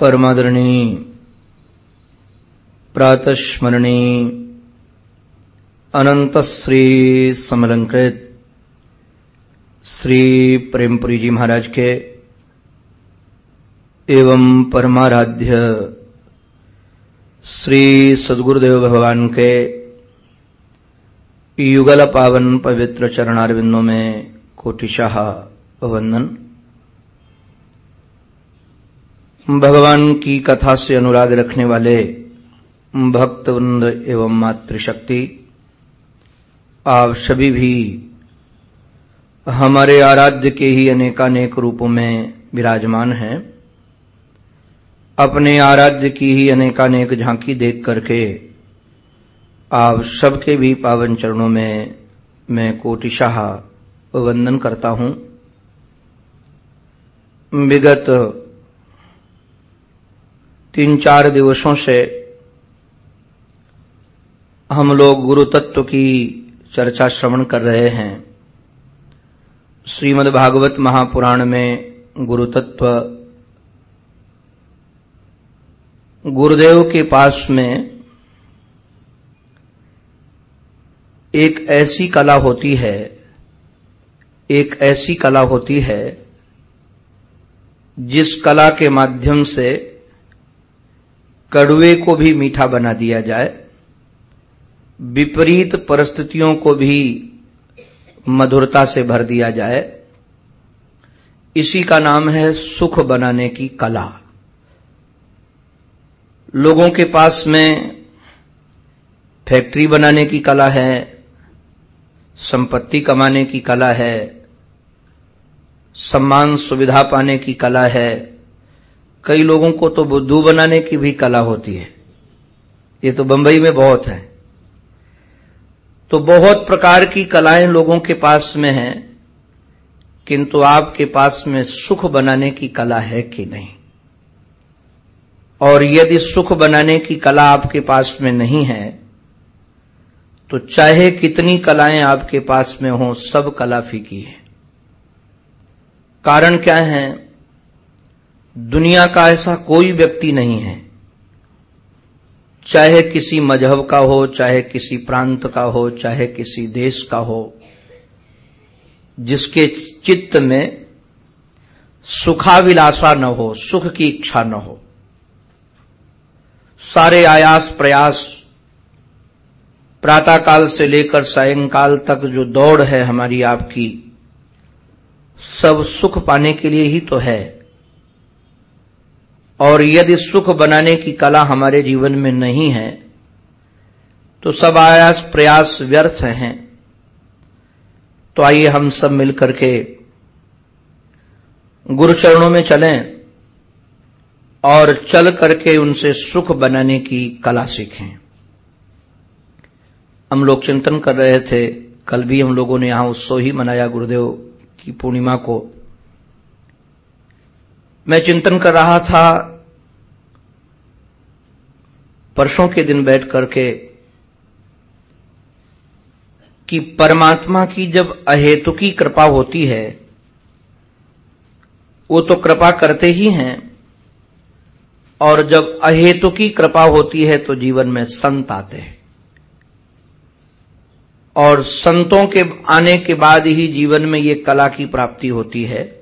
परमादरणी, प्रातस्मरणी अनंत श्री समलंकृत, श्री प्रेमपुरी जी महाराज के, एवं परमाराध्य, श्री सदगुरुदेव भगवान के युगल पावन पवित्र चरणारविंदों में कोटिशाह वंदन भगवान की कथा से अनुराग रखने वाले भक्तवृंद एवं मातृशक्ति, आप सभी भी हमारे आराध्य के ही अनेकानेक रूपों में विराजमान हैं। अपने आराध्य की ही अनेकानेक झांकी देख करके आप सबके भी पावन चरणों में मैं कोटिशाह वंदन करता हूँ। विगत तीन चार दिवसों से हम लोग गुरु तत्व की चर्चा श्रवण कर रहे हैं। श्रीमद् भागवत महापुराण में गुरु तत्व गुरुदेव के पास में एक ऐसी कला होती है, एक ऐसी कला होती है, जिस कला के माध्यम से कड़ुए को भी मीठा बना दिया जाए, विपरीत परिस्थितियों को भी मधुरता से भर दिया जाए, इसी का नाम है सुख बनाने की कला। लोगों के पास में फैक्ट्री बनाने की कला है, संपत्ति कमाने की कला है, सम्मान सुविधा पाने की कला है कई लोगों को तो बुद्धू बनाने की भी कला होती है। ये तो बंबई में बहुत है। तो बहुत प्रकार की कलाएँ लोगों के पास में हैं, किंतु आपके पास में सुख बनाने की कला है कि नहीं? और यदि सुख बनाने की कला आपके पास में नहीं है तो चाहे कितनी कलाएँ आपके पास में हों, सब कला फीकी है। कारण क्या है? दुनिया का ऐसा कोई व्यक्ति नहीं है। चाहे किसी मज़हब का हो, चाहे किसी प्रांत का हो, चाहे किसी देश का हो, जिसके चित्त में सुखाविलासा न हो, सुख की इच्छा न हो, सारे आयास प्रयास प्रातःकाल से लेकर सायंकाल तक जो दौड़ है हमारी आपकी, सब सुख पाने के लिए ही तो है। और यदि सुख बनाने की कला हमारे जीवन में नहीं है तो सब आयास प्रयास व्यर्थ हैं। तो आइए हम सब मिलकर के गुरु चरणों में चलें और चल करके उनसे सुख बनाने की कला सीखें। हम लोग चिंतन कर रहे थे, कल भी हम लोगों ने यहाँ उत्सव ही मनाया गुरुदेव की पूर्णिमा को। मैं चिंतन कर रहा था। परसों के दिन बैठ करके कि परमात्मा की जब अहेतुकी कृपा होती है, वो तो कृपा करते ही हैं। और जब अहेतुकी कृपा होती है तो जीवन में संत आते हैं। और संतों के आने के बाद ही जीवन में ये कला की प्राप्ति होती है।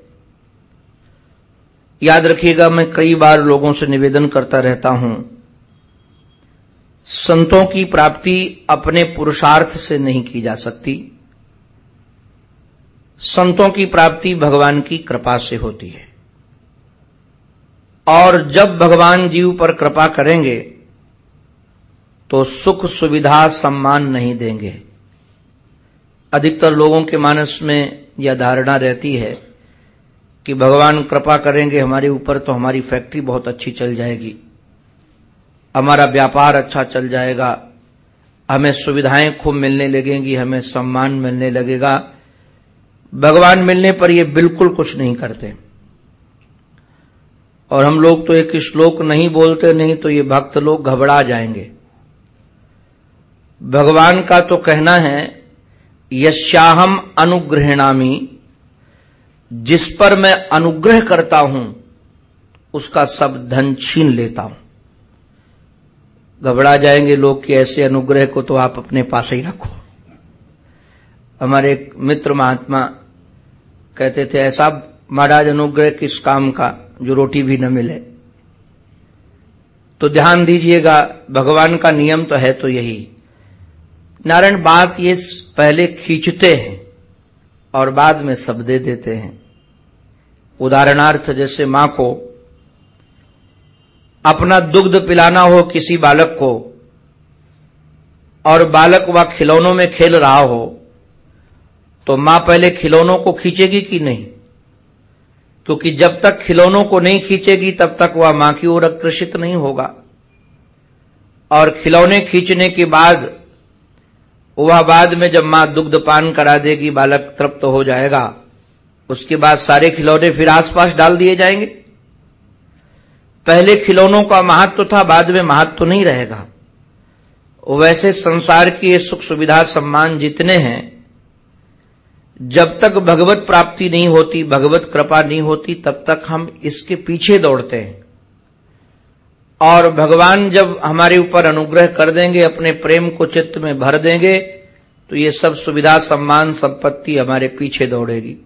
याद रखिएगा, मैं कई बार लोगों से निवेदन करता रहता हूँ, संतों की प्राप्ति अपने पुरुषार्थ से नहीं की जा सकती। संतों की प्राप्ति भगवान की कृपा से होती है। और जब भगवान जीव पर कृपा करेंगे तो सुख सुविधा सम्मान नहीं देंगे। अधिकतर लोगों के मानस में यह धारणा रहती है कि भगवान कृपा करेंगे हमारे ऊपर तो हमारी फैक्ट्री बहुत अच्छी चल जाएगी। हमारा व्यापार अच्छा चल जाएगा। हमें सुविधाएँ खूब मिलने लगेंगी, हमें सम्मान मिलने लगेगा। भगवान मिलने पर ये बिल्कुल कुछ नहीं करते। और हम लोग तो एक श्लोक नहीं बोलते, नहीं तो ये भक्त लोग घबरा जाएँगे। भगवान का तो कहना है यश्याहम अनुग्रहणामी जिस पर मैं अनुग्रह करता हूँ, उसका सब धन छीन लेता हूँ। घबरा जाएँगे लोग कि ऐसे अनुग्रह को तो आप अपने पास ही रखो। हमारे एक मित्र महात्मा कहते थे, ऐसा महाराज, अनुग्रह किस काम का जो रोटी भी न मिले? तो ध्यान दीजिएगा, भगवान का नियम तो है तो यही। नारायण, बात ये पहले खींचते हैं। और बाद में सब दे देते हैं। उदाहरणार्थ, जैसे माँ को अपना दुग्ध पिलाना हो किसी बालक को, और बालक वह खिलौनों में खेल रहा हो तो माँ पहले खिलौनों को खींचेगी कि नहीं? क्योंकि जब तक खिलौनों को नहीं खींचेगी, तब तक वह माँ की ओर आकर्षित नहीं होगा। और खिलौने खींचने के बाद वह बाद में जब माँ दुग्ध पान करा देगी, बालक तृप्त तो हो जाएगा, उसके बाद सारे खिलौने फिर आसपास डाल दिए जाएँगे। पहले खिलौनों का महत्व तो था, बाद में महत्व तो नहीं रहेगा। वैसे संसार की ये सुख सुविधा सम्मान जितने हैं, जब तक भगवत प्राप्ति नहीं होती, भगवत कृपा नहीं होती, तब तक हम इसके पीछे दौड़ते हैं। और भगवान जब हमारे ऊपर अनुग्रह कर देंगे, अपने प्रेम को चित्त में भर देंगे तो ये सब सुविधा, सम्मान, संपत्ति हमारे पीछे दौड़ेगी।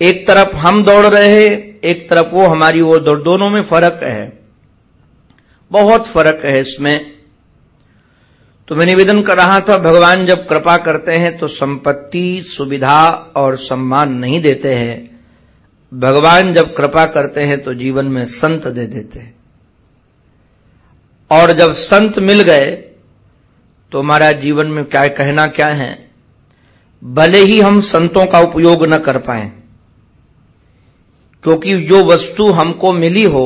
एक तरफ़ हम दौड़ रहे हैं, एक तरफ़ वो हमारी ओर दौड़। दोनों में फ़र्क है। बहुत फ़र्क है इसमें। तो मैं निवेदन कर रहा था, भगवान जब कृपा करते हैं तो संपत्ति, सुविधा और सम्मान नहीं देते हैं। भगवान जब कृपा करते हैं तो जीवन में संत दे देते हैं। और जब संत मिल गए तो हमारा जीवन में क्या कहना क्या है? भले ही हम संतों का उपयोग न कर पाए, क्योंकि जो वस्तु हमको मिली हो,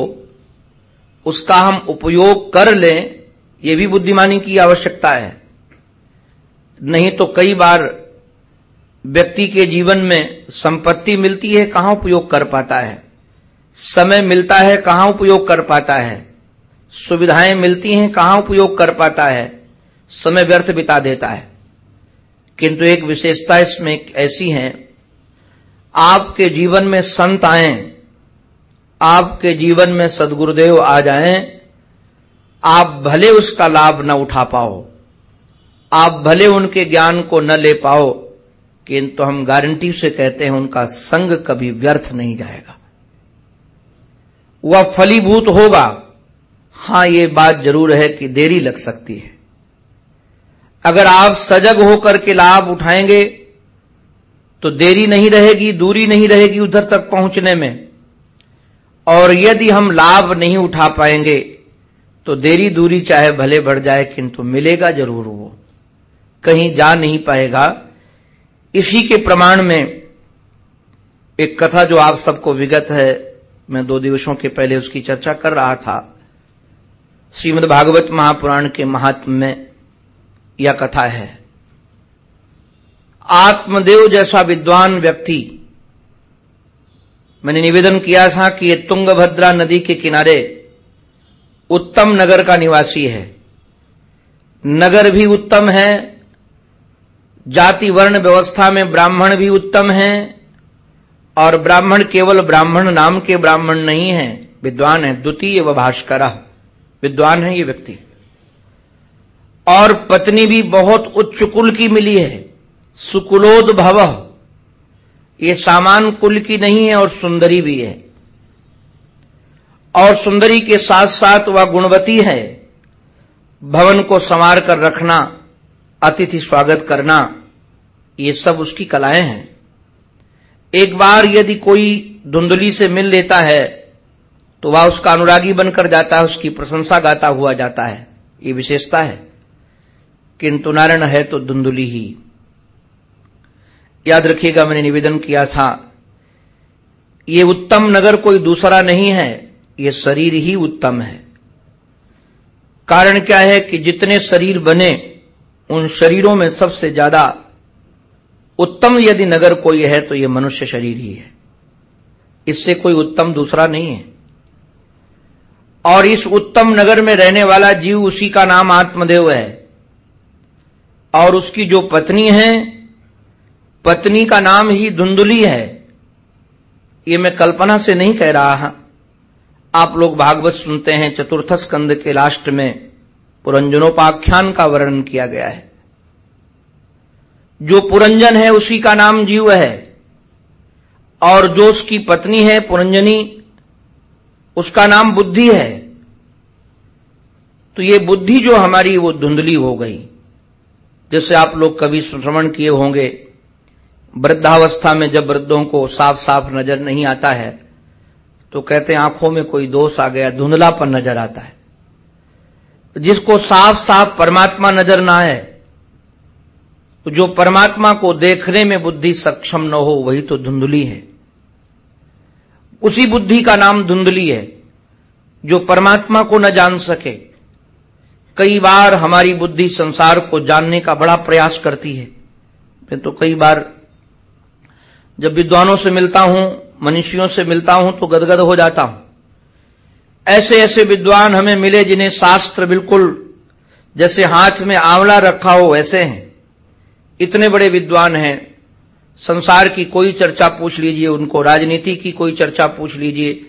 उसका हम उपयोग कर लें, ये भी बुद्धिमानी की आवश्यकता है। नहीं तो कई बार व्यक्ति के जीवन में संपत्ति मिलती है, कहाँ उपयोग कर पाता है? समय मिलता है, कहाँ उपयोग कर पाता है? सुविधाएँ मिलती हैं, कहाँ उपयोग कर पाता है? समय व्यर्थ बिता देता है। किंतु एक विशेषता इसमें ऐसी है, आपके जीवन में संत आए, आपके जीवन में सदगुरुदेव आ जाएँ, आप भले उसका लाभ न उठा पाओ, आप भले उनके ज्ञान को न ले पाओ, किंतु हम गारंटी से कहते हैं उनका संग कभी व्यर्थ नहीं जाएगा। वह फलीभूत होगा। हाँ, ये बात ज़रूर है कि देरी लग सकती है। अगर आप सजग होकर के लाभ उठाएँगे तो देरी नहीं रहेगी, दूरी नहीं रहेगी उधर तक पहुँचने में। और यदि हम लाभ नहीं उठा पाएँगे तो देरी दूरी चाहे भले बढ़ जाए, किंतु मिलेगा ज़रूर वो। कहीं जा नहीं पाएगा। इसी के प्रमाण में एक कथा जो आप सबको विगत है, मैं दो दिवसों के पहले उसकी चर्चा कर रहा था। श्रीमद् भागवत महापुराण के महात्म में यह कथा है। आत्मदेव जैसा विद्वान व्यक्ति, मैंने निवेदन किया था कि यह तुंगभद्रा नदी के किनारे उत्तम नगर का निवासी है। नगर भी उत्तम है, जाति वर्ण व्यवस्था में ब्राह्मण भी उत्तम है, और ब्राह्मण केवल ब्राह्मण नाम के ब्राह्मण नहीं है, विद्वान है, द्वितीय व भास्कर। विद्वान है ये व्यक्ति। और पत्नी भी बहुत उच्च कुल की मिली है। सुकुलोद भव। ये सामान कुल की नहीं है और सुंदरी भी है। और सुंदरी के साथ साथ वह गुणवती है। भवन को संवार कर रखना, अतिथि स्वागत करना, ये सब उसकी कलाएँ हैं। एक बार यदि कोई धुंधली से मिल लेता है तो वह उसका अनुरागी बनकर जाता है, उसकी प्रशंसा गाता हुआ जाता है। ये विशेषता है। किंतु नारायण है तो धुंधुली ही। याद रखिएगा, मैंने निवेदन किया था, ये उत्तम नगर कोई दूसरा नहीं है, ये शरीर ही उत्तम है। कारण क्या है कि जितने शरीर बने, उन शरीरों में सबसे ज़्यादा उत्तम यदि नगर कोई है तो यह मनुष्य शरीर ही है। इससे कोई उत्तम दूसरा नहीं है। और इस उत्तम नगर में रहने वाला जीव उसी का नाम आत्मदेव है। और उसकी जो पत्नी है, पत्नी का नाम ही धुंधुली है। ये मैं कल्पना से नहीं कह रहा आप लोग भागवत सुनते हैं, चतुर्थ स्कंद के लास्ट में पुरंजनोपाख्यान का वर्णन किया गया है। जो पुरंजन है, उसी का नाम जीव है। और जो उसकी पत्नी है, पुरंजनी उसका नाम बुद्धि है। तो ये बुद्धि जो हमारी, वो धुंधली हो गई। जैसे आप लोग कभी श्रवण किए होंगे, वृद्धावस्था में जब वृद्धों को साफ़ साफ़ नज़र नहीं आता है तो कहते हैं, आँखों में कोई दोष आ गया, धुंधलापन नज़र आता है। जिसको साफ़ साफ़ परमात्मा नज़र ना आए तो जो परमात्मा को देखने में बुद्धि सक्षम न हो, वही तो धुंधली है। उसी बुद्धि का नाम धुंधली है, जो परमात्मा को न जान सके। कई बार हमारी बुद्धि संसार को जानने का बड़ा प्रयास करती है। मैं तो कई बार जब विद्वानों से मिलता हूँ, मनुष्यों से मिलता हूँ तो गदगद हो जाता हूँ। ऐसे ऐसे विद्वान हमें मिले जिन्हें शास्त्र बिल्कुल जैसे हाथ में आंवला रखा हो, वैसे हैं। इतने बड़े विद्वान हैं संसार की कोई चर्चा पूछ लीजिए, उनको राजनीति की कोई चर्चा पूछ लीजिए,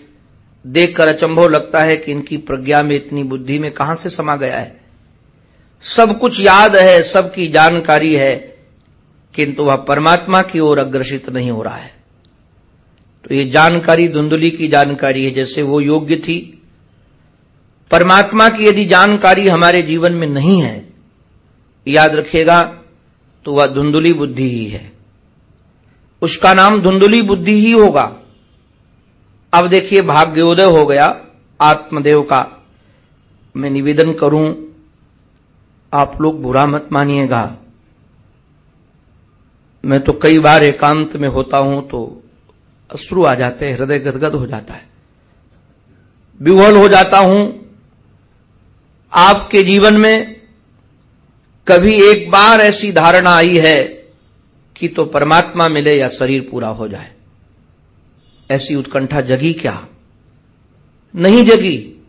देखकर अचंभव लगता है कि इनकी प्रज्ञा में इतनी बुद्धि में कहाँ से समा गया है। सब कुछ याद है, सबकी जानकारी है, किंतु वह परमात्मा की ओर अग्रसित नहीं हो रहा है। तो ये जानकारी, धुंधली की जानकारी है, जैसे वो योग्य थी। परमात्मा की यदि जानकारी हमारे जीवन में नहीं है, याद रखिएगा तो वह धुंधली बुद्धि ही है। उसका नाम धुंधली बुद्धि ही होगा। अब देखिए भाग्योदय हो गया आत्मदेव का। मैं निवेदन करूँ, आप लोग बुरा मत मानिएगा। मैं तो कई बार एकांत में होता हूँ तो अश्रु आ जाते हैं, हृदय गदगद हो जाता है। विह्वल हो जाता हूँ। आपके जीवन में कभी एक बार ऐसी धारणा आई है कि तो परमात्मा मिले या शरीर पूरा हो जाए। ऐसी उत्कंठा जगी क्या? नहीं जगी।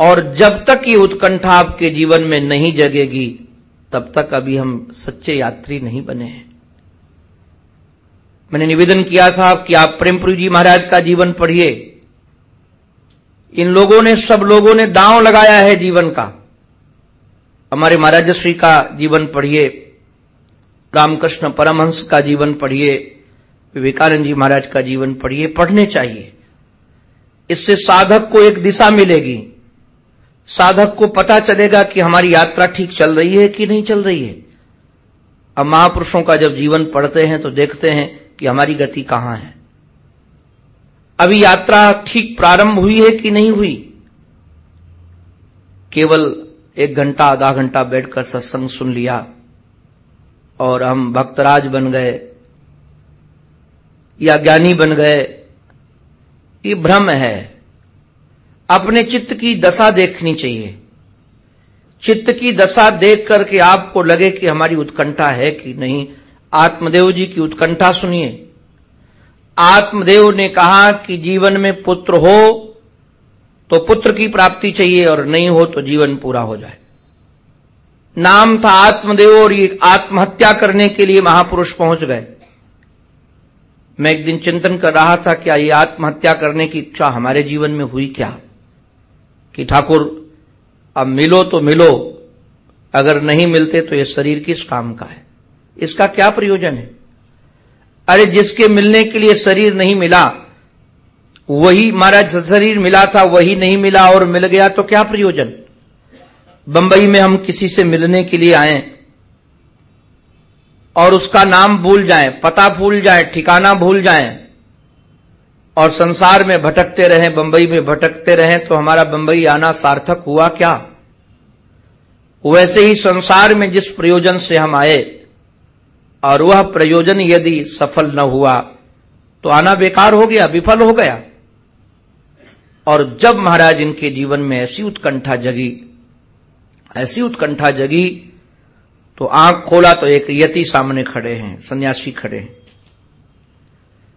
और जब तक ये उत्कंठा आपके जीवन में नहीं जगेगी, तब तक अभी हम सच्चे यात्री नहीं बने हैं। मैंने निवेदन किया था कि आप प्रेमपुरी जी महाराज का जीवन पढ़िए। इन लोगों ने, सब लोगों ने दांव लगाया है जीवन का। हमारे महाराज श्री का जीवन पढ़िए। रामकृष्ण परमहंस का जीवन पढ़िए, विवेकानंद जी महाराज का जीवन पढ़िए, पढ़ने चाहिए। इससे साधक को एक दिशा मिलेगी। साधक को पता चलेगा कि हमारी यात्रा ठीक चल रही है कि नहीं चल रही है। अब महापुरुषों का जब जीवन पढ़ते हैं तो देखते हैं कि हमारी गति कहाँ है। अभी यात्रा ठीक प्रारंभ हुई है कि नहीं हुई? केवल एक घंटा, आधा घंटा बैठकर सत्संग सुन लिया। और हम भक्तराज बन गए, या ज्ञानी बन गए। ये भ्रम है। अपने चित्त की दशा देखनी चाहिए। चित्त की दशा देख करके आपको लगे कि हमारी उत्कंठा है कि नहीं। आत्मदेव जी की उत्कंठा सुनिए। आत्मदेव ने कहा कि जीवन में पुत्र हो तो पुत्र की प्राप्ति चाहिए और नहीं हो तो जीवन पूरा हो जाए। नाम था आत्मदेव और ये आत्महत्या करने के लिए महापुरुष पहुँच गए। मैं एक दिन चिंतन कर रहा था, क्या ये आत्महत्या करने की इच्छा हमारे जीवन में हुई क्या? कि ठाकुर, अब मिलो तो मिलो, अगर नहीं मिलते तो ये शरीर किस काम का है? इसका क्या प्रयोजन है? अरे जिसके मिलने के लिए शरीर नहीं मिला, वही, महाराज, शरीर मिला था, वही नहीं मिला और मिल गया तो क्या प्रयोजन? बंबई में हम किसी से मिलने के लिए आए और उसका नाम भूल जाएँ, पता भूल जाएँ, ठिकाना भूल जाएँ और संसार में भटकते रहें बंबई में भटकते रहें तो हमारा बंबई आना सार्थक हुआ क्या? वैसे ही संसार में जिस प्रयोजन से हम आए और वह प्रयोजन यदि सफल न हुआ तो आना बेकार हो गया विफल हो गया। और जब महाराज इनके जीवन में ऐसी उत्कंठा जगी ऐसी उत्कंठा जगी तो आँख खोला तो एक यति सामने खड़े हैं, सन्यासी खड़े हैं।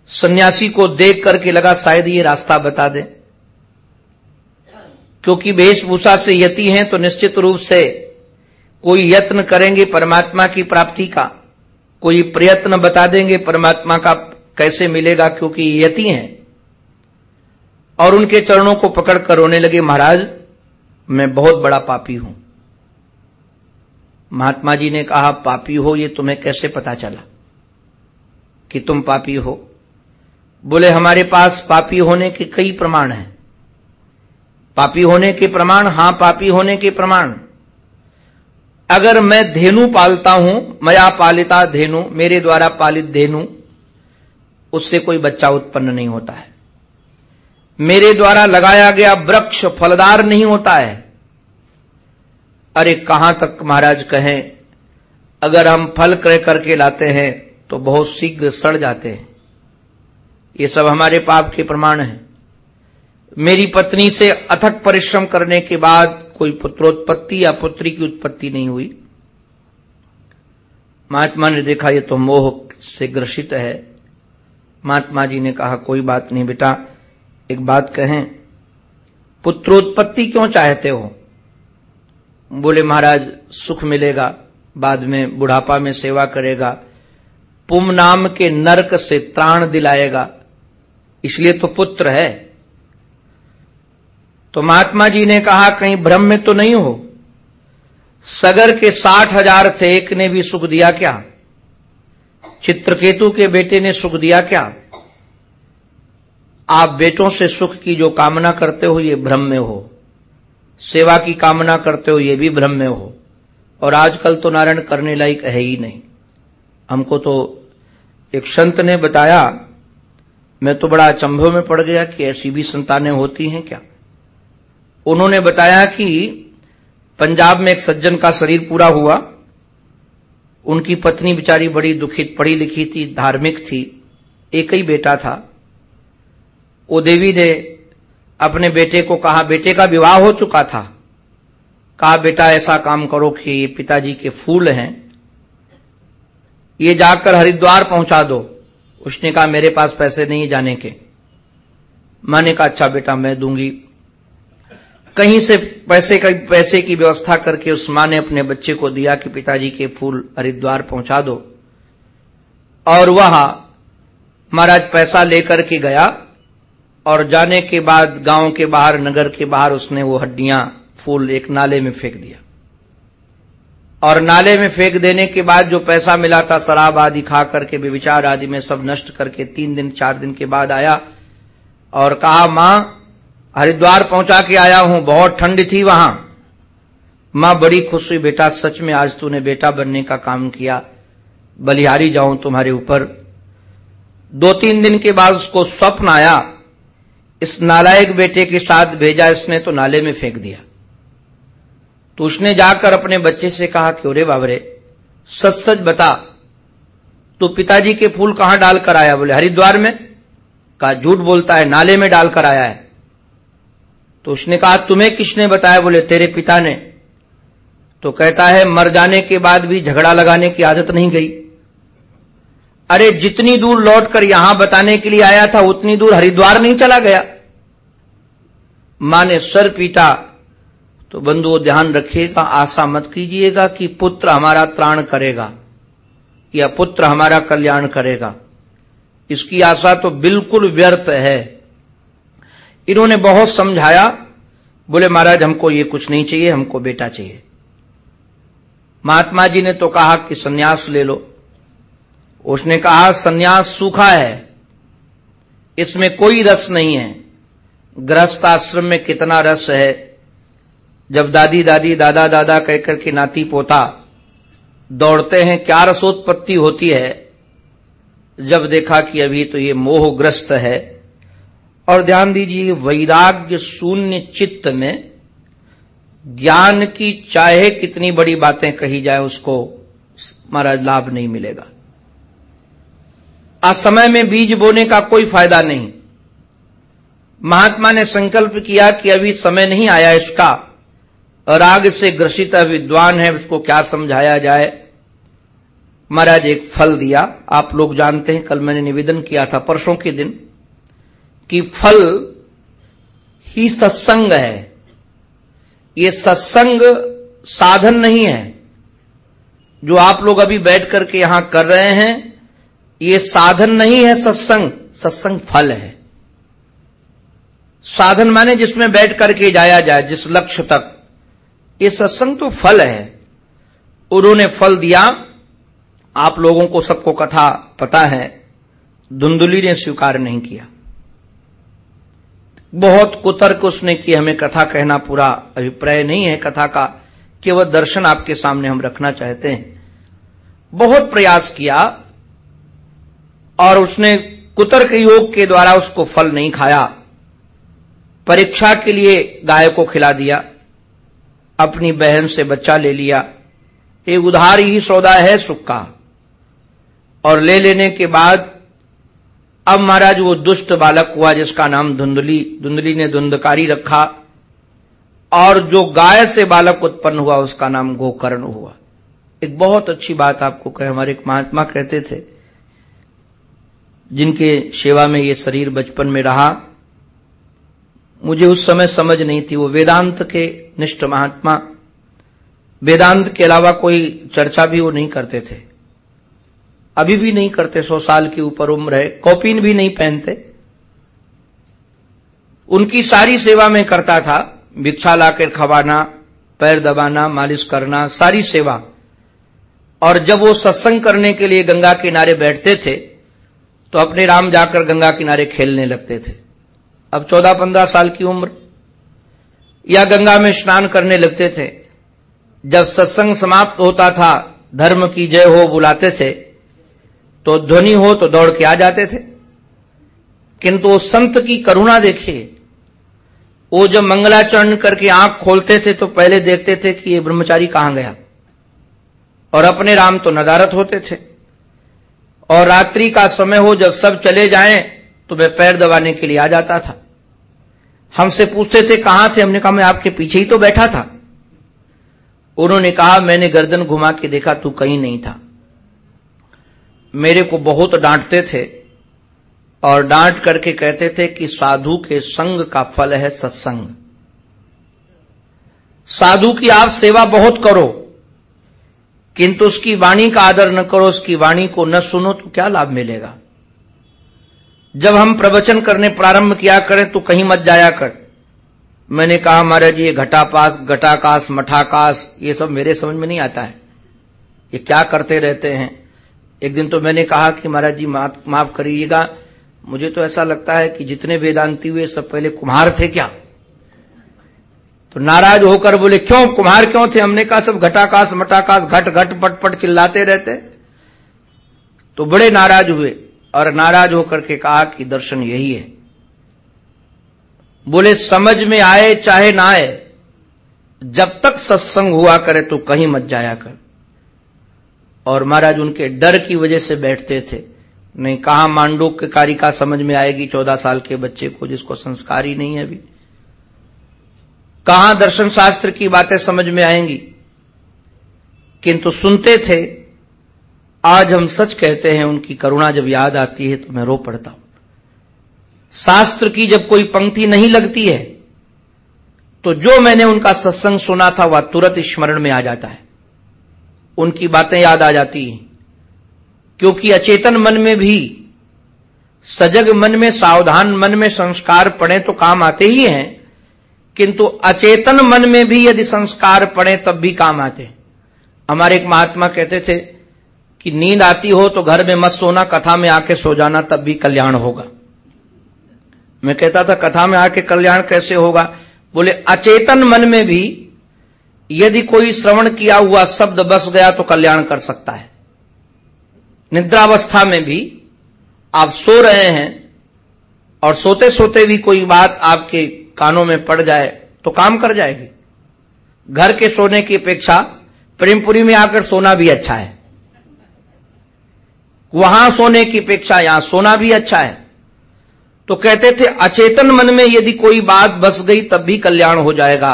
सन्यासी को देख करके लगा शायद ये रास्ता बता दे। क्योंकि वेशभूषा से यति हैं तो निश्चित रूप से कोई यत्न करेंगे परमात्मा की प्राप्ति का। कोई प्रयत्न बता देंगे परमात्मा का कैसे मिलेगा, क्योंकि यति हैं। और उनके चरणों को पकड़कर रोने लगे, महाराज, मैं बहुत बड़ा पापी हूँ। महात्मा जी ने कहा, पापी हो, ये तुम्हें कैसे पता चला कि तुम पापी हो? बोले, हमारे पास पापी होने के कई प्रमाण हैं। पापी होने के प्रमाण, हाँ, पापी होने के प्रमाण। अगर मैं धेनु पालता हूँ मया पालिता धेनु, मेरे द्वारा पालित धेनु, उससे कोई बच्चा उत्पन्न नहीं होता है। मेरे द्वारा लगाया गया वृक्ष फलदार नहीं होता है। अरे कहाँ तक महाराज कहें, अगर हम फल क्रय करके लाते हैं तो बहुत शीघ्र सड़ जाते हैं। ये सब हमारे पाप के प्रमाण हैं। मेरी पत्नी से अथक परिश्रम करने के बाद कोई पुत्रोत्पत्ति या पुत्री की उत्पत्ति नहीं हुई। महात्मा ने देखा, ये तो मोह से ग्रसित है। महात्मा जी ने कहा, कोई बात नहीं बेटा, एक बात कहें, पुत्रोत्पत्ति क्यों चाहते हो? बोले, महाराज, सुख मिलेगा, बाद में बुढ़ापा में सेवा करेगा, पुम नाम के नरक से त्राण दिलाएगा, इसलिए तो पुत्र है। तो महात्मा जी ने कहा, कहीं भ्रम में तो नहीं हो? सगर के साठ हज़ार थे एक ने भी सुख दिया क्या? चित्रकेतु के बेटे ने सुख दिया क्या? आप बेटों से सुख की जो कामना करते हो, ये भ्रम में हो। सेवा की कामना करते हो, ये भी भ्रम में हो। और आजकल तो नारायण करने लायक है ही नहीं। हमको तो एक संत ने बताया, मैं तो बड़ा अचंभव में पड़ गया कि ऐसी भी संतानें होती हैं क्या? उन्होंने बताया कि पंजाब में एक सज्जन का शरीर पूरा हुआ। उनकी पत्नी बिचारी बड़ी दुखित पढ़ी लिखी थी, धार्मिक थी, एक ही बेटा था। वो देवी ने अपने बेटे को कहा, बेटे का विवाह हो चुका था। कहा, बेटा, ऐसा काम करो कि ये पिताजी के फूल हैं। ये जाकर हरिद्वार पहुँचा दो। उसने कहा, मेरे पास पैसे नहीं जाने के। मैंने कहा अच्छा बेटा, मैं दूँगी। कहीं से पैसे का, पैसे की व्यवस्था करके उस माँ ने अपने बच्चे को दिया कि पिताजी के फूल हरिद्वार पहुँचा दो। और वह महाराज पैसा लेकर के गया। और जाने के बाद गाँव के बाहर, नगर के बाहर उसने वो हड्डियाँ, फूल एक नाले में फेंक दिया। और नाले में फेंक देने के बाद जो पैसा मिला था, शराब आदि खा करके विचार आदि में सब नष्ट करके, तीन दिन, चार दिन के बाद आया और कहा, माँ, हरिद्वार पहुँचा के आया हूँ, बहुत ठंड थी वहाँ। माँ, बड़ी खुश हुई, बेटा, सच में आज तूने बेटा बनने का काम किया। बलिहारी जाऊँ तुम्हारे ऊपर। दो तीन दिन के बाद उसको स्वप्न आया इस नालायक बेटे के साथ भेजा इसने तो नाले में फेंक दिया। तो उसने जाकर अपने बच्चे से कहा कि अरे बाबरे? सच सच बता। तो पिताजी के फूल कहाँ डालकर आया? बोले, हरिद्वार में। कहा, झूठ बोलता है, नाले में डालकर आया है। तो उसने कहा, तुम्हें किसने बताया? बोले, तेरे पिता ने। तो कहता है, मर जाने के बाद भी झगड़ा लगाने की आदत नहीं गई। अरे जितनी दूर लौटकर यहाँ बताने के लिए आया था, उतनी दूर हरिद्वार नहीं चला गया। माँ ने सर पीटा तो बंधुओं ध्यान रखिएगा, आशा मत कीजिएगा कि पुत्र हमारा त्राण करेगा, या पुत्र हमारा कल्याण करेगा। इसकी आशा तो बिल्कुल व्यर्थ है। इन्होंने बहुत समझाया, बोले, महाराज, हमको ये कुछ नहीं चाहिए, हमको बेटा चाहिए। महात्मा जी ने तो कहा कि सन्यास ले लो। उसने कहा, सन्यास सूखा है, इसमें कोई रस नहीं है। गृहस्थ आश्रम में कितना रस है? जब दादी दादी, दादा दादा कहकर के नाती पोता, दौड़ते हैं, क्या रसोत्पत्ति होती है? जब देखा कि अभी तो ये मोहग्रस्त है, और ध्यान दीजिए, वैराग्य शून्य चित्त में ज्ञान की चाहे कितनी बड़ी बातें कही जाए, उसको महाराज लाभ नहीं मिलेगा। असमय में बीज बोने का कोई फ़ायदा नहीं। महात्मा ने संकल्प किया कि अभी समय नहीं आया इसका। राग से ग्रसित विद्वान है, उसको क्या समझाया जाए? महाराज एक फल दिया। आप लोग जानते हैं, कल मैंने निवेदन किया था परसों के दिन कि फल ही सत्संग है। ये सत्संग साधन नहीं है। जो आप लोग अभी बैठ करके यहाँ कर रहे हैं ये साधन नहीं है सत्संग सत्संग फल है। साधन माने जिसमें बैठ करके जाया जाए, जिस लक्ष्य तक। ये सत्संग तो फल है। उन्होंने फल दिया, आप लोगों को सबको कथा पता है, धुंधुली ने स्वीकार नहीं किया। बहुत कुतर्क उसने की, हमें कथा कहना पूरा अभिप्राय नहीं है कथा का, केवल दर्शन आपके सामने हम रखना चाहते हैं। बहुत प्रयास किया और उसने कुतर्क योग के द्वारा उसको फल नहीं खाया। परीक्षा के लिए गाय को खिला दिया, अपनी बहन से बच्चा ले लिया। ये उधार ही सौदा है सुख का और ले लेने के बाद अब महाराज वो दुष्ट बालक हुआ जिसका नाम धुंधली धुंधली ने धुंधकारी रखा। और जो गाय से बालक उत्पन्न हुआ, उसका नाम गोकर्ण हुआ। एक बहुत अच्छी बात आपको कहे, हमारे एक महात्मा कहते थे जिनके सेवा में ये शरीर बचपन में रहा, मुझे उस समय समझ नहीं थी वो वेदांत के निष्ठ महात्मा। वेदांत के अलावा कोई चर्चा भी वो नहीं करते थे। अभी भी नहीं करते, सौ साल की ऊपर उम्र है, कॉपिन भी नहीं पहनते। उनकी सारी सेवा में करता था, भिक्षा लाकर खवाना, पैर दबाना, मालिश करना, सारी सेवा। और जब वो सत्संग करने के लिए गंगा किनारे बैठते थे तो अपने राम जाकर गंगा किनारे खेलने लगते थे। अब चौदह पंद्रह साल की उम्र। या गंगा में स्नान करने लगते थे। जब सत्संग समाप्त होता था, धर्म की जय हो बुलाते थे तो ध्वनि हो तो दौड़ के आ जाते थे। किंतु संत की करुणा देखिए। वो जब मंगलाचरण करके आँख खोलते थे तो पहले देखते थे कि ये ब्रह्मचारी कहाँ गया। और अपने राम तो नदारत होते थे। और रात्रि का समय हो जब सब चले जाएँ तो मैं पैर दबाने के लिए आ जाता था। हमसे पूछते थे, कहाँ थे? हमने कहा, मैं आपके पीछे ही तो बैठा था। उन्होंने कहा, मैंने गर्दन घुमा के देखा, तू कहीं नहीं था। मेरे को बहुत डांटते थे और डांट करके कहते थे कि साधु के संग का फल है सत्संग। साधु की आप सेवा बहुत करो। किंतु उसकी वाणी का आदर न करो, उसकी वाणी को न सुनो तो क्या लाभ मिलेगा? जब हम प्रवचन करने प्रारंभ किया करें तो कहीं मत जाया कर। मैंने कहा, महाराज, ये घटापास घटाकाश मठाकाश ये सब मेरे समझ में नहीं आता है। ये क्या करते रहते हैं? एक दिन तो मैंने कहा कि, महाराज जी माफ़ करिएगा। मुझे तो ऐसा लगता है कि जितने वेदांती हुए, सब पहले कुम्हार थे क्या? तो नाराज़ होकर बोले, क्यों? कुम्हार क्यों थे? हमने कहा, सब घटाकाश, मटाकाश, घट घट, पट पट चिल्लाते रहते। तो बड़े नाराज़ हुए और नाराज़ होकर के कहा कि दर्शन यही है। बोले, समझ में आए, चाहे ना आए, जब तक सत्संग हुआ करे तो कहीं मत जाया कर। और महाराज उनके डर की वजह से बैठते थे। नहीं, कहा मांडो के कारिका समझ में आएगी चौदह साल के बच्चे को, जिसको संस्कार ही नहीं है अभी। कहाँ दर्शन शास्त्र की बातें समझ में आएँगी? किंतु सुनते थे, आज हम सच कहते हैं, उनकी करुणा जब याद आती है तो मैं रो पड़ता हूँ। शास्त्र की जब कोई पंक्ति नहीं लगती है तो जो मैंने उनका सत्संग सुना था, वह तुरंत स्मरण में आ जाता है। उनकी बातें याद आ जाती हैं। क्योंकि अचेतन मन में भी, सजग मन में, सावधान मन में संस्कार पड़े तो काम आते ही हैं। किंतु अचेतन मन में भी यदि संस्कार पड़े, तब भी काम आते। हमारे एक महात्मा कहते थे कि नींद आती हो तो घर में मत सोना, कथा में आके सो जाना, तब भी कल्याण होगा। मैं कहता था, कथा में आके कल्याण कैसे होगा? बोले, अचेतन मन में भी यदि कोई श्रवण किया हुआ शब्द बस गया तो कल्याण कर सकता है। निद्रावस्था में भी आप सो रहे हैं और सोते सोते भी कोई बात आपके कानों में पड़ जाए तो काम कर जाएगी। घर के सोने की अपेक्षा प्रेमपुरी में आकर सोना भी अच्छा है। वहाँ सोने की अपेक्षा, यहाँ सोना भी अच्छा है। तो कहते थे, अचेतन मन में यदि कोई बात बस गई, तब भी कल्याण हो जाएगा।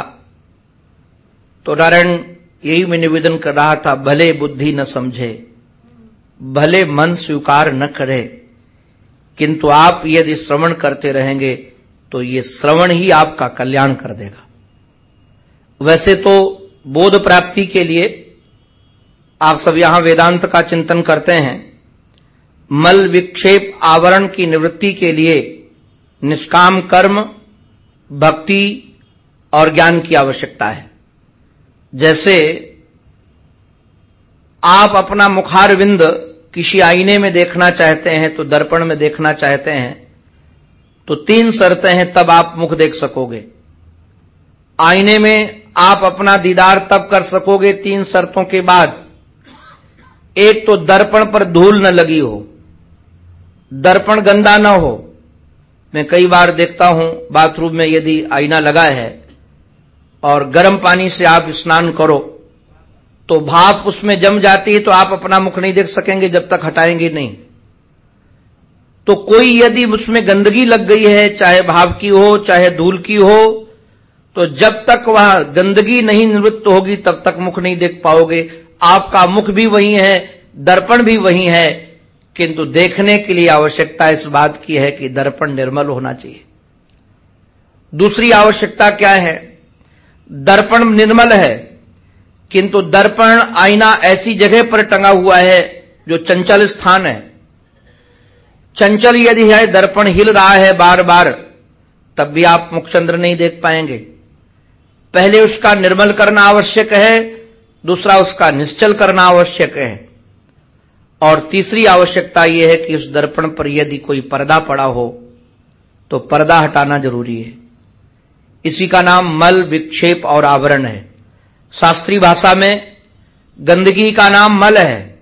तो नारायण, यही मैं निवेदन कर रहा था, भले बुद्धि न समझे, भले मन स्वीकार न करे, किंतु आप यदि श्रवण करते रहेंगे तो ये श्रवण ही आपका कल्याण कर देगा। वैसे तो बोध प्राप्ति के लिए आप सब यहाँ वेदांत का चिंतन करते हैं। मल विक्षेप आवरण की निवृत्ति के लिए निष्काम कर्म, भक्ति और ज्ञान की आवश्यकता है। जैसे आप अपना मुखार विंद किसी आईने में देखना चाहते हैं तो दर्पण में देखना चाहते हैं तो तीन शर्तें हैं, तब आप मुख देख सकोगे। आईने में आप अपना दीदार तब कर सकोगे तीन शर्तों के बाद। एक तो दर्पण पर धूल न लगी हो। दर्पण गंदा न हो। मैं कई बार देखता हूँ, बाथरूम में यदि आईना लगा है और गर्म पानी से आप स्नान करो तो भाप उसमें जम जाती है तो आप अपना मुख नहीं देख सकेंगे जब तक हटाएँगे नहीं। तो कोई यदि उसमें गंदगी लग गई है, चाहे भाव की हो, चाहे धूल की हो तो जब तक वह गंदगी नहीं निवृत्त होगी, तब तक मुख नहीं देख पाओगे। आपका मुख भी वही है, दर्पण भी वही है, किंतु देखने के लिए आवश्यकता इस बात की है कि दर्पण निर्मल होना चाहिए। दूसरी आवश्यकता क्या है? दर्पण निर्मल है, किंतु दर्पण आईना ऐसी जगह पर टंगा हुआ है, जो चंचल स्थान है। चंचल यदि है, दर्पण हिल रहा है बार बार तब भी आप मुखचंद्र नहीं देख पाएँगे। पहले उसका निर्मल करना आवश्यक है, दूसरा उसका निश्चल करना आवश्यक है। और तीसरी आवश्यकता यह है कि उस दर्पण पर यदि कोई पर्दा पड़ा हो तो पर्दा हटाना ज़रूरी है। इसी का नाम मल, विक्षेप और आवरण है। शास्त्रीय भाषा में, गंदगी का नाम मल है।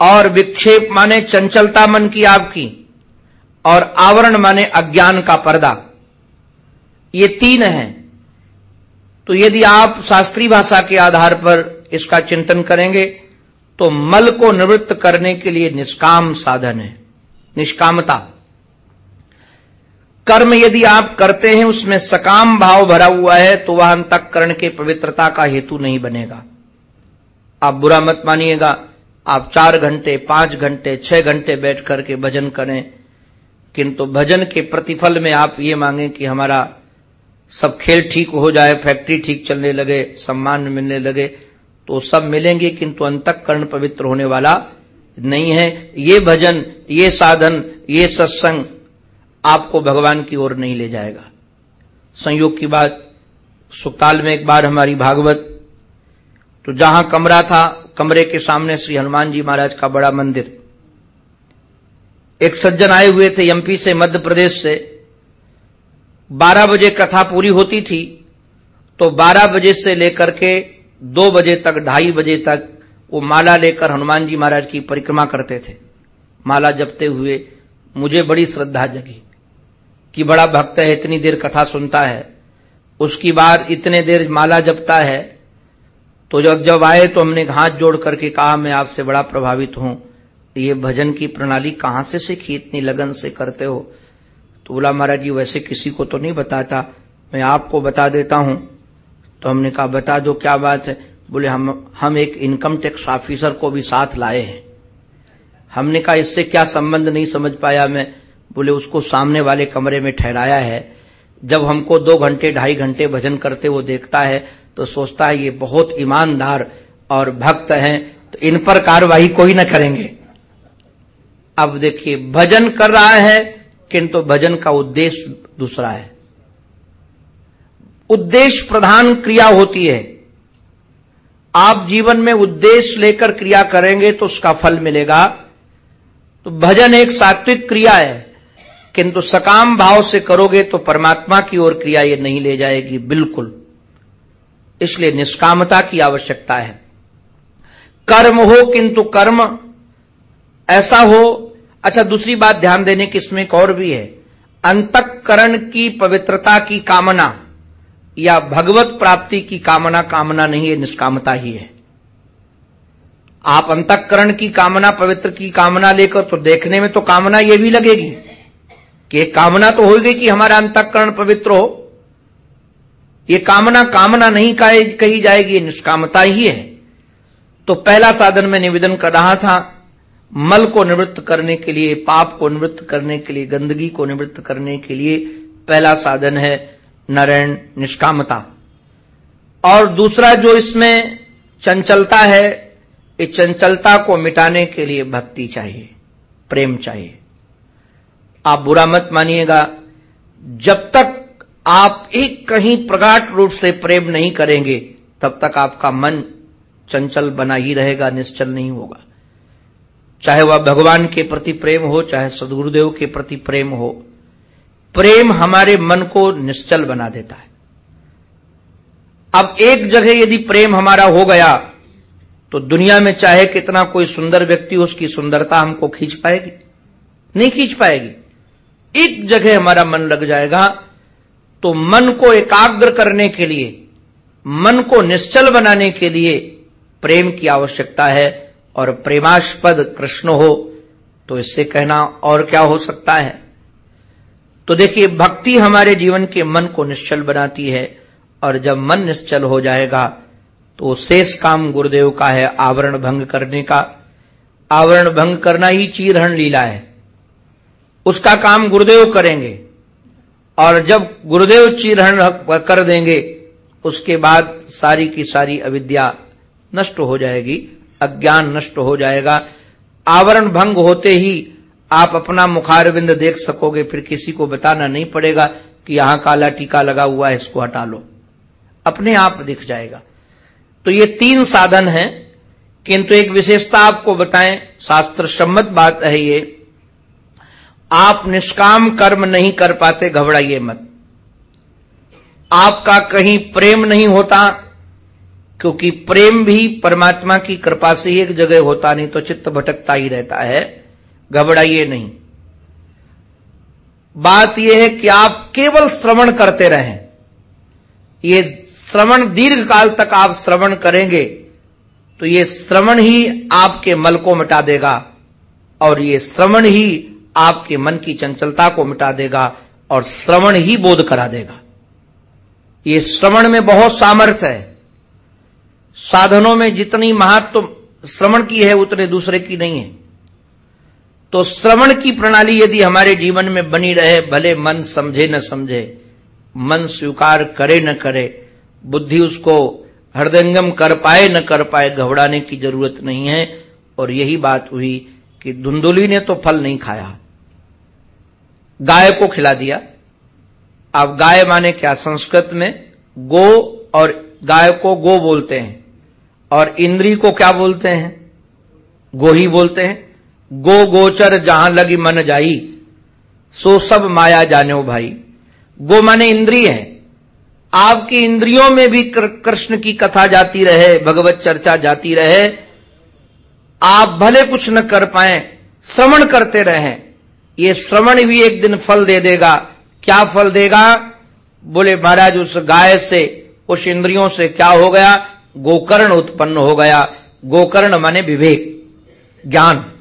और विक्षेप माने चंचलता मन की आपकी और आवरण माने अज्ञान का पर्दा। ये तीन हैं। तो यदि आप शास्त्रीय भाषा के आधार पर इसका चिंतन करेंगे तो मल को निवृत्त करने के लिए निष्काम साधन है, निष्कामता। कर्म यदि आप करते हैं, उसमें सकाम भाव भरा हुआ है तो वह अंतकरण के पवित्रता का हेतु नहीं बनेगा। आप बुरा मत मानिएगा। आप चार घंटे, पाँच घंटे, छह घंटे बैठ करके भजन करें, किंतु भजन के प्रतिफल में आप ये मांगें कि हमारा सब खेल ठीक हो जाए, फैक्ट्री ठीक चलने लगे, सम्मान मिलने लगे तो सब मिलेंगे, किंतु अंतकरण पवित्र होने वाला नहीं है। ये भजन, ये साधन, ये सत्संग आपको भगवान की ओर नहीं ले जाएगा। संयोग की बात सुकताल में एक बार हमारी भागवत तो जहाँ कमरा था, कमरे के सामने श्री हनुमान जी महाराज का बड़ा मंदिर। एक सज्जन आए हुए थे एमपी से मध्य प्रदेश से। 12 बजे कथा पूरी होती थी तो 12 बजे से लेकर के दो बजे तक, ढाई बजे तक वो माला लेकर हनुमान जी महाराज की परिक्रमा करते थे। माला जपते हुए मुझे बड़ी श्रद्धा जगी कि बड़ा भक्त है, इतनी देर कथा सुनता है। उसकी बार इतने देर माला जपता है तो जब जब आए तो हमने हाथ जोड़ करके कहा, मैं आपसे बड़ा प्रभावित हूँ। ये भजन की प्रणाली कहाँ से सीखी? इतनी लगन से करते हो? तो बोला, महाराज जी, वैसे किसी को तो नहीं बताता। मैं आपको बता देता हूँ। तो हमने कहा, बता दो, क्या बात है? बोले, हम हम एक इनकम टैक्स ऑफिसर को भी साथ लाए हैं। हमने कहा, इससे क्या संबंध नहीं समझ पाया मैं? बोले, उसको सामने वाले कमरे में ठहराया है। जब हमको दो घंटे, ढाई घंटे भजन करते वो देखता है तो सोचता है, ये बहुत ईमानदार और भक्त हैं तो इन पर कार्रवाई कोई ना करेंगे। अब देखिए, भजन कर रहा है, किंतु भजन का उद्देश्य दूसरा है। उद्देश्य प्रधान क्रिया होती है। आप जीवन में उद्देश्य लेकर क्रिया करेंगे तो उसका फल मिलेगा। तो भजन एक सात्विक क्रिया है, किंतु सकाम भाव से करोगे तो परमात्मा की ओर क्रिया ये नहीं ले जाएगी, बिल्कुल। इसलिए निष्कामता की आवश्यकता है। कर्म हो किंतु कर्म ऐसा हो अच्छा दूसरी बात ध्यान देने की इसमें एक और भी है, अंतकरण की पवित्रता की कामना या भगवत प्राप्ति की कामना कामना नहीं है निष्कामता ही है। आप अंतकरण की कामना, पवित्र की कामना लेकर तो देखने में तो कामना यह भी लगेगी कि एक कामना तो होगी कि हमारा अंतकरण पवित्र हो। ये कामना कामना नहीं कही जाएगी निष्कामता ही है। तो पहला साधन में निवेदन कर रहा था, मल को निवृत्त करने के लिए, पाप को निवृत्त करने के लिए, गंदगी को निवृत्त करने के लिए पहला साधन है नारायण निष्कामता। और दूसरा जो इसमें चंचलता है इस चंचलता को मिटाने के लिए भक्ति चाहिए, प्रेम चाहिए। आप बुरा मत मानिएगा, जब तक आप एक कहीं प्रगाट रूप से प्रेम नहीं करेंगे, तब तक आपका मन चंचल बना ही रहेगा, निश्चल नहीं होगा। चाहे वह भगवान के प्रति प्रेम हो, चाहे सदगुरुदेव के प्रति प्रेम हो, प्रेम हमारे मन को निश्चल बना देता है। अब एक जगह यदि प्रेम हमारा हो गया तो दुनिया में चाहे कितना कोई सुंदर व्यक्ति उसकी सुंदरता हमको खींच पाएगी? नहीं खींच पाएगी। एक जगह हमारा मन लग जाएगा तो मन को एकाग्र करने के लिए, मन को निश्चल बनाने के लिए प्रेम की आवश्यकता है और प्रेमास्पद कृष्ण हो तो इससे कहना और क्या हो सकता है? तो देखिए, भक्ति हमारे जीवन के मन को निश्चल बनाती है और जब मन निश्चल हो जाएगा तो शेष काम गुरुदेव का है आवरण भंग करने का। आवरण भंग करना ही चीरहण लीला है। उसका काम गुरुदेव करेंगे। और जब गुरुदेव चीरहण कर देंगे, उसके बाद सारी की सारी अविद्या नष्ट हो जाएगी, अज्ञान नष्ट हो जाएगा। आवरण भंग होते ही आप अपना मुखारविंद देख सकोगे, फिर किसी को बताना नहीं पड़ेगा कि यहाँ काला टीका लगा हुआ है, इसको हटा लो। अपने आप दिख जाएगा। तो ये तीन साधन हैं। किंतु एक विशेषता आपको बताएँ, शास्त्र सम्मत बात है ये आप निष्काम कर्म नहीं कर पाते, घबराइए मत। आपका कहीं प्रेम नहीं होता, क्योंकि प्रेम भी परमात्मा की कृपा से ही एक जगह होता, नहीं तो चित्त भटकता ही रहता है। घबराइए नहीं। बात यह है कि आप केवल श्रवण करते रहें। ये श्रवण दीर्घ काल तक आप श्रवण करेंगे तो ये श्रवण ही आपके मल को मिटा देगा, और ये श्रवण ही आपके मन की चंचलता को मिटा देगा और श्रवण ही बोध करा देगा। ये श्रवण में बहुत सामर्थ्य है। साधनों में जितनी महत्व श्रवण की है, उतने दूसरे की नहीं है। तो श्रवण की प्रणाली यदि हमारे जीवन में बनी रहे, भले मन समझे न समझे, मन स्वीकार करे न करे, बुद्धि उसको हृदयंगम कर पाए न कर पाए, घबराने की ज़रूरत नहीं है। और यही बात हुई कि धुंधुली ने तो फल नहीं खाया। गाय को खिला दिया। अब गाय माने क्या? संस्कृत में गो और गाय को गो बोलते हैं। और इंद्री को क्या बोलते हैं? गो ही बोलते हैं। गो गोचर जहाँ लगी मन जाई, सो सब माया जाने भाई। गो माने इंद्रिय है। आपकी इंद्रियों में भी कृष्ण की कथा जाती रहे, भगवत चर्चा जाती रहे। आप भले कुछ न कर पाए, श्रवण करते रहें। ये श्रवण भी एक दिन फल दे देगा। क्या फल देगा? बोले, महाराज, उस गाय से, उस इंद्रियों से क्या हो गया? गोकर्ण उत्पन्न हो गया। गोकर्ण माने विवेक, ज्ञान।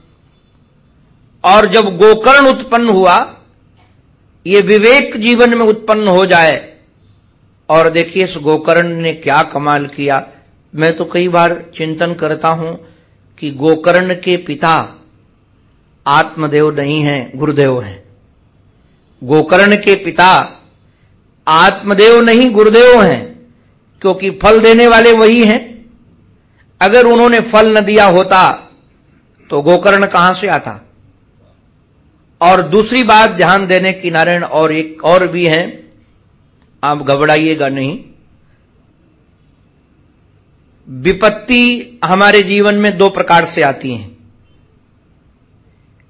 और जब गोकर्ण उत्पन्न हुआ, ये विवेक जीवन में उत्पन्न हो जाए। और देखिए, इस गोकर्ण ने क्या कमाल किया। मैं तो कई बार चिंतन करता हूँ कि गोकर्ण के पिता आत्मदेव नहीं है, गुरुदेव हैं। गोकर्ण के पिता आत्मदेव नहीं, गुरुदेव हैं, क्योंकि फल देने वाले वही हैं। अगर उन्होंने फल न दिया होता तो गोकर्ण कहाँ से आता? और दूसरी बात, ध्यान देने की नारायण और एक और भी है। आप घबराइएगा नहीं। विपत्ति हमारे जीवन में दो प्रकार से आती हैं।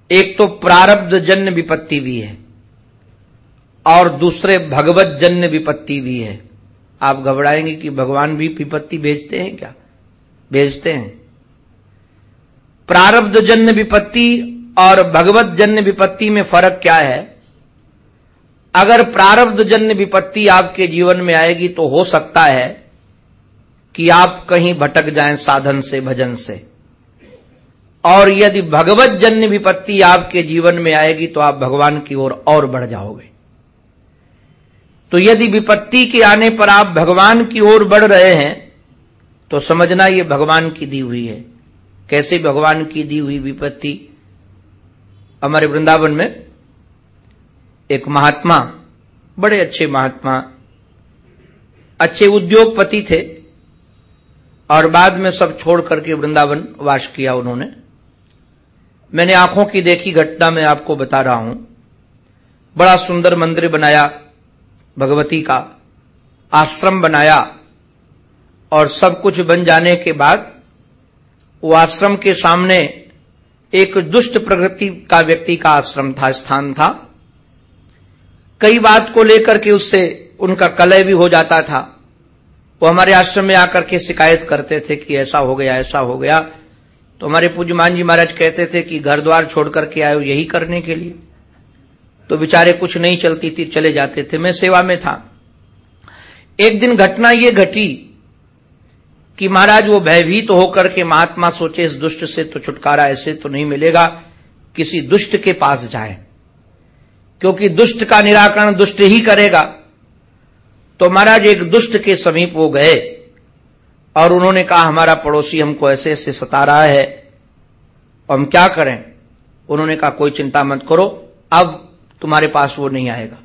एक तो प्रारब्ध जन्य विपत्ति भी है, और दूसरे भगवत जन्य विपत्ति भी है। आप घबराएँगे कि भगवान भी विपत्ति भेजते हैं क्या? भेजते हैं। प्रारब्ध जन्य विपत्ति और भगवत जन्य विपत्ति में फ़र्क क्या है? अगर प्रारब्ध जन्य विपत्ति आपके जीवन में आएगी तो हो सकता है कि आप कहीं भटक जाएँ साधन से, भजन से। और यदि भगवत जन्य विपत्ति आपके जीवन में आएगी तो आप भगवान की ओर और, और बढ़ जाओगे। तो यदि विपत्ति के आने पर आप भगवान की ओर बढ़ रहे हैं तो समझना ये भगवान की दी हुई है। कैसे भगवान की दी हुई विपत्ति? हमारे वृंदावन में एक महात्मा बड़े अच्छे महात्मा अच्छे उद्योगपति थे और बाद में सब छोड़ करके वृंदावन वास किया उन्होंने। मैंने आँखों की देखी घटना में आपको बता रहा हूँ। बड़ा सुंदर मंदिर बनाया भगवती का, आश्रम बनाया और सब कुछ बन जाने के बाद वो आश्रम के सामने एक दुष्ट प्रकृति का व्यक्ति का आश्रम था, स्थान था। कई बात को लेकर के उससे उनका कलय भी हो जाता था। वो हमारे आश्रम में आकर के शिकायत करते थे कि ऐसा हो गया, ऐसा हो गया। तो हमारे पूज्यमान जी महाराज कहते थे कि घर द्वार छोड़ करके आयो यही करने के लिए। तो बेचारे कुछ नहीं चलती थी, चले जाते थे। मैं सेवा में था। एक दिन घटना ये घटी कि महाराज वो भयभीत तो होकर के महात्मा सोचे, इस दुष्ट से तो छुटकारा ऐसे तो नहीं मिलेगा, किसी दुष्ट के पास जाए। क्योंकि दुष्ट का निराकरण दुष्ट ही करेगा। तो महाराज एक दुष्ट के समीप वो गए। और उन्होंने कहा, हमारा पड़ोसी हमको ऐसे ऐसे सता रहा है, और हम क्या करें? उन्होंने कहा, कोई चिंता मत करो, अब तुम्हारे पास वो नहीं आएगा.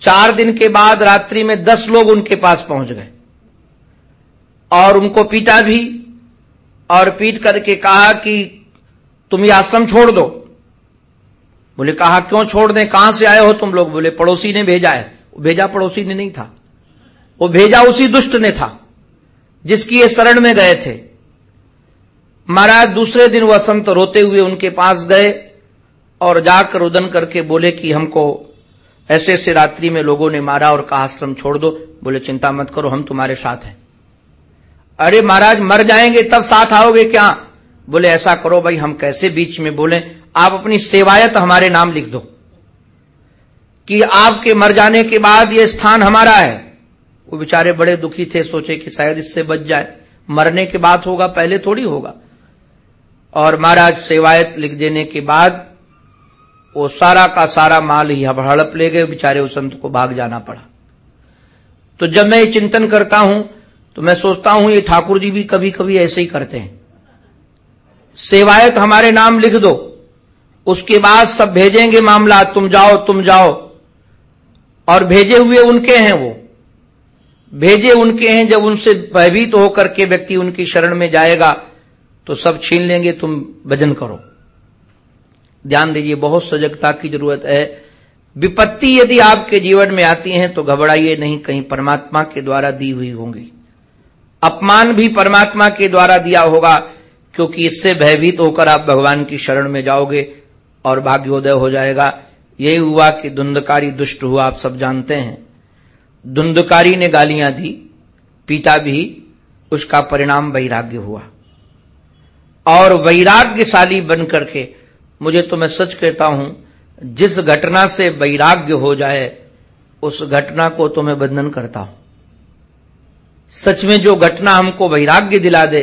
चार दिन के बाद रात्रि में दस लोग उनके पास पहुँच गए, और उनको पीटा भी, और पीट करके कहा कि, तुम ये आश्रम छोड़ दो। बोले, कहा, क्यों छोड़ दें? कहाँ से आए हो तुम लोग? बोले, पड़ोसी ने भेजा है। भेजा पड़ोसी ने नहीं था, वो भेजा उसी दुष्ट ने था। जिसकी ये शरण में गए थे। महाराज दूसरे दिन वह संत रोते हुए उनके पास गए और जाकर रुदन करके बोले कि हमको ऐसे ऐसे रात्रि में लोगों ने मारा और कहा, आश्रम छोड़ दो। बोले, चिंता मत करो, हम तुम्हारे साथ हैं। अरे महाराज, मर जाएँगे, तब साथ आओगे क्या? बोले, ऐसा करो भाई, हम कैसे बीच में बोले? आप अपनी सेवायत हमारे नाम लिख दो। कि आपके मर जाने के बाद यह स्थान हमारा है। वो बेचारे बड़े दुखी थे, सोचे कि शायद इससे बच जाए। मरने के बाद होगा, पहले थोड़ी होगा। और महाराज सेवायत लिख देने के बाद वो सारा का सारा माल ही हड़प ले गए, बेचारे उस संत को भाग जाना पड़ा। तो जब मैं ये चिंतन करता हूँ तो मैं सोचता हूँ, ये ठाकुर जी भी कभी कभी ऐसे ही करते हैं। सेवायत हमारे नाम लिख दो, उसके बाद सब भेजेंगे मामला, तुम जाओ तुम जाओ। और भेजे हुए उनके हैं वो। भेजे उनके हैं, जब उनसे भयभीत होकर के व्यक्ति उनकी शरण में जाएगा तो सब छीन लेंगे, तुम भजन करो। ध्यान दीजिए, बहुत सजगता की ज़रूरत है। विपत्ति यदि आपके जीवन में आती है तो घबराइए नहीं, कहीं परमात्मा के द्वारा दी हुई होंगी। अपमान भी परमात्मा के द्वारा दिया होगा, क्योंकि इससे भयभीत होकर आप भगवान की शरण में जाओगे और भाग्योदय हो जाएगा। यही हुआ कि धुंधकारी दुष्ट हुआ, आप सब जानते हैं। धुंधकारी ने गालियाँ दी, पीता भी, उसका परिणाम वैराग्य हुआ। और वैराग्यशाली बन करके मुझे तो मैं सच कहता हूँ, जिस घटना से वैराग्य हो जाए, उस घटना को तो मैं बंधन करता हूँ। सच में जो घटना हमको वैराग्य दिला दे,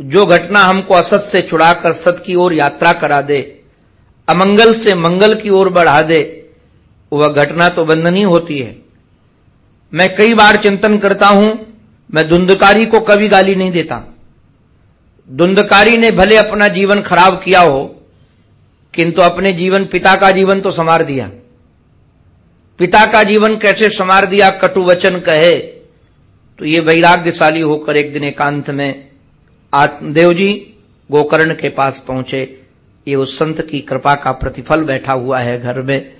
जो घटना हमको असत से छुड़ाकर सत की ओर यात्रा करा दे, अमंगल से मंगल की ओर बढ़ा दे, वह घटना तो बंधन ही होती है। मैं कई बार चिंतन करता हूँ, मैं धुंधकारी को कभी गाली नहीं देता। धुंधकारी ने भले अपना जीवन खराब किया हो, किंतु अपने जीवन, पिता का जीवन तो संवार दिया। पिता का जीवन कैसे संवार दिया, कटु वचन कहे तो ये वैराग्यशाली होकर एक दिन एकांत में आत्मदेव जी गोकर्ण के पास पहुँचे। ये उस संत की कृपा का प्रतिफल बैठा हुआ है घर में,